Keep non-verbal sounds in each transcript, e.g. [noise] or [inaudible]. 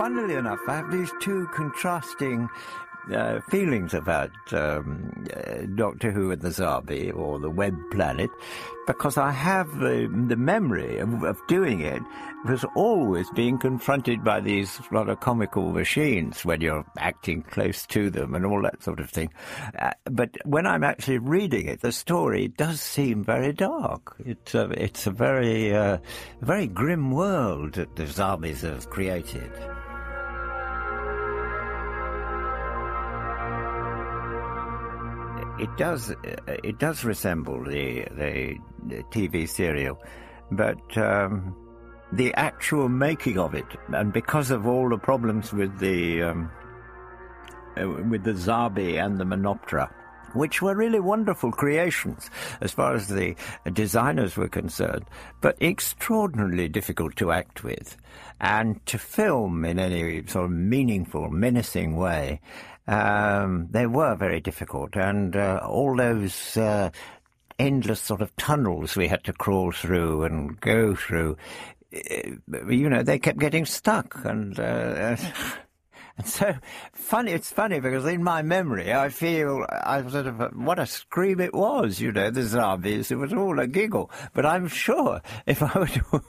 funnily enough, I have these two contrasting uh, feelings about um, uh, Doctor Who and the Zarbi or the Web Planet because I have the, the memory of, of doing it was always being confronted by these rather comical machines when you're acting close to them and all that sort of thing. Uh, but when I'm actually reading it, the story does seem very dark. It's a, it's a very, uh, very grim world that the Zarbis have created. It does it does resemble the the, the TV serial, but um, the actual making of it, and because of all the problems with the um, uh, with the Zarbi and the Menoptera, which were really wonderful creations as far as the designers were concerned, but extraordinarily difficult to act with and to film in any sort of meaningful, menacing way. Um, they were very difficult, and uh, all those uh, endless sort of tunnels we had to crawl through and go through, uh, you know, they kept getting stuck, and uh, [laughs] and so funny. It's funny because in my memory, I feel I sort of what a scream it was. You know, the zombies. It was all a giggle. But I'm sure if I were to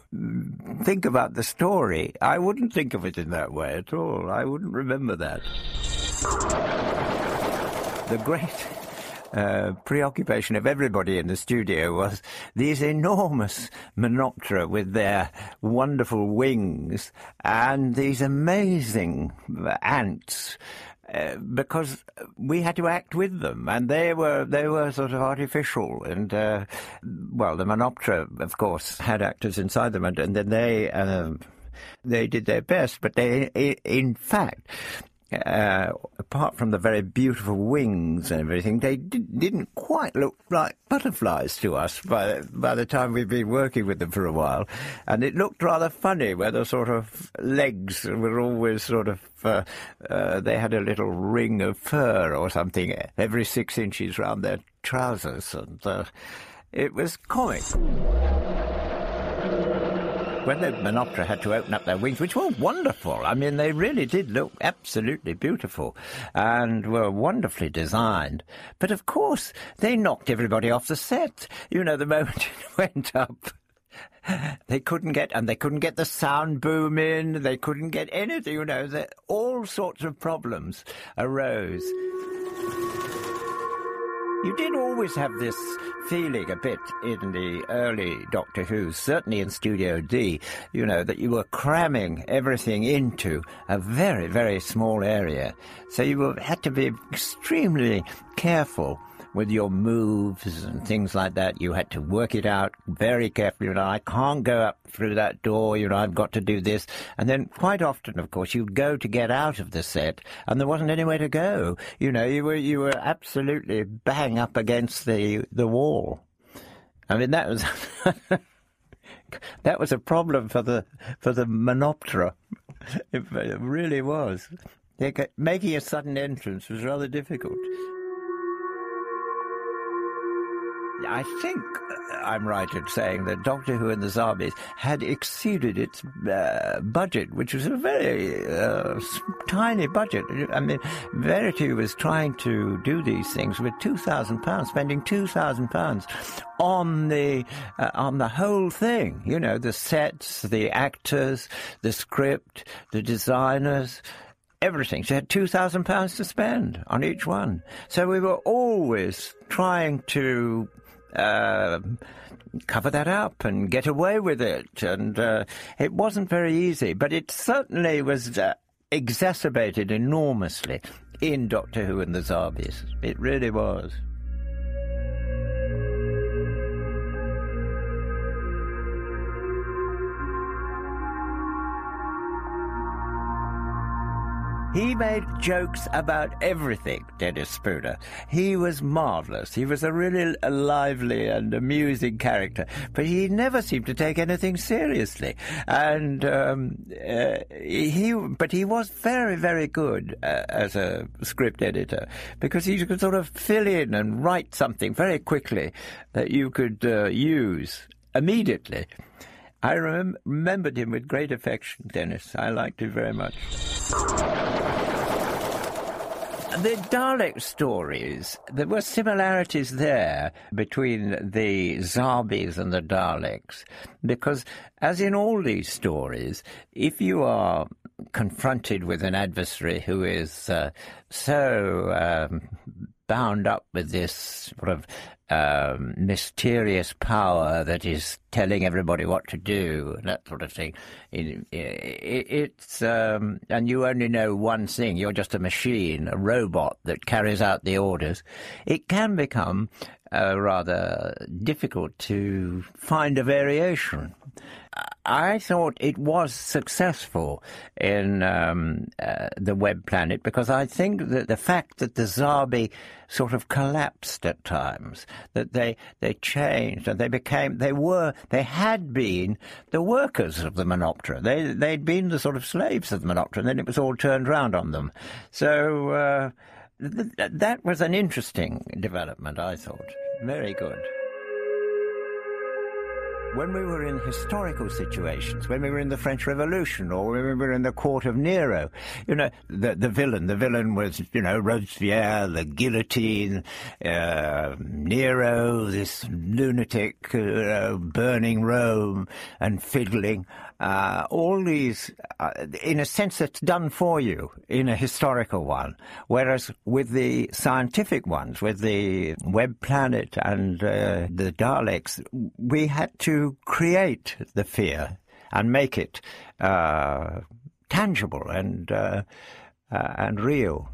think about the story, I wouldn't think of it in that way at all. I wouldn't remember that. The great [laughs] uh, preoccupation of everybody in the studio was these enormous Menoptera with their wonderful wings and these amazing ants. Uh, because we had to act with them, and they were they were sort of artificial, and uh, well, the Menoptera, of course, had actors inside them, and, and then they um, they did their best, but they, in fact, uh, apart from the very beautiful wings and everything, they did, not quite look like butterflies to us by, by the time we'd been working with them for a while. And it looked rather funny where the sort of legs were always sort of, uh, uh, they had a little ring of fur or something every six inches round their trousers. And uh, it was comic when the Menoptera had to open up their wings, which were wonderful. I mean, they really did look absolutely beautiful and were wonderfully designed. But of course, they knocked everybody off the set. You know, the moment [laughs] it went up, they couldn't get, and they couldn't get the sound boom in. They couldn't get anything. You know, that all sorts of problems arose. You did always have this feeling a bit in the early Doctor Who, certainly in Studio D, you know, that you were cramming everything into a very, very small area. So you had to be extremely careful with your moves and things like that. You had to work it out very carefully. You know, I can't go up through that door. You know, I've got to do this. And then quite often, of course, you'd go to get out of the set, and there wasn't anywhere to go. You know, you were you were absolutely bang up against the the wall. I mean, that was. [laughs] that was a problem for the for the Menoptera. It, [laughs] it really was. Making a sudden entrance was rather difficult. I think I'm right in saying that Doctor Who and the Zarbis had exceeded its uh, budget, which was a very uh, tiny budget. I mean, Verity was trying to do these things with two thousand pounds, spending two thousand pounds on the uh, on the whole thing. You know, the sets, the actors, the script, the designers everything. She had two thousand pounds to spend on each one. So we were always trying to uh, cover that up and get away with it. And uh, it wasn't very easy, but it certainly was uh, exacerbated enormously in Doctor Who and the Zarbis. It really was. He made jokes about everything, Dennis Spooner. He was marvellous. He was a really lively and amusing character, but he never seemed to take anything seriously. And um, uh, he, but he was very, very good uh, as a script editor because he could sort of fill in and write something very quickly that you could uh, use immediately. I rem- remembered him with great affection, Dennis. I liked him very much. The Dalek stories, there were similarities there between the Zarbis and the Daleks, because as in all these stories, if you are confronted with an adversary who is uh, so um, bound up with this sort of um, mysterious power that is telling everybody what to do and that sort of thing. It, it, it's um, and you only know one thing. You're just a machine, a robot that carries out the orders. It can become uh, rather difficult to find a variation. I thought it was successful in um, uh, the Web Planet because I think that the fact that the Zarbi sort of collapsed at times, that they they changed and they became they were they had been the workers of the Menoptera. They they'd been the sort of slaves of the Menoptera, and then it was all turned round on them. So uh, th- that was an interesting development, I thought. Very good when we were in historical situations, when we were in the French Revolution or when we were in the court of Nero, you know, the, the villain, the villain was, you know, Robespierre, the guillotine, uh, Nero, this lunatic, uh, burning Rome and fiddling. Uh, all these, uh, in a sense, that's done for you in a historical one. Whereas with the scientific ones, with the Web Planet and uh, the Daleks, we had to create the fear and make it uh, tangible and uh, uh, and real.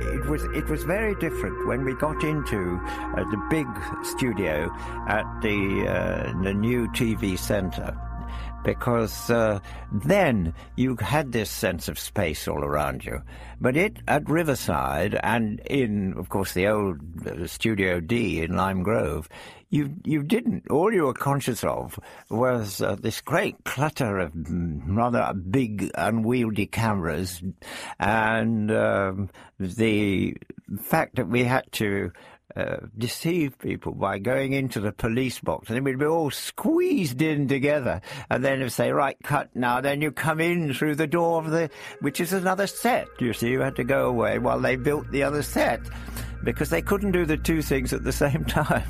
It was it was very different when we got into uh, the big studio at the uh, the new TV centre because uh, then you had this sense of space all around you. But it at Riverside and in, of course, the old uh, Studio D in Lime Grove, you you didn't. All you were conscious of was uh, this great clutter of rather big, unwieldy cameras, and um, the fact that we had to uh, deceive people by going into the police box, and then we'd be all squeezed in together, and then if say, "Right, cut now." Then you come in through the door of the, which is another set. You see, you had to go away while they built the other set because they couldn't do the two things at the same [laughs] time.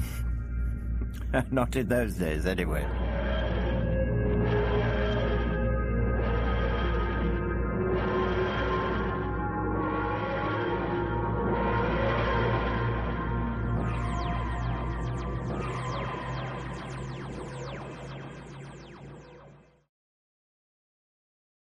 [laughs] Not in those days, anyway.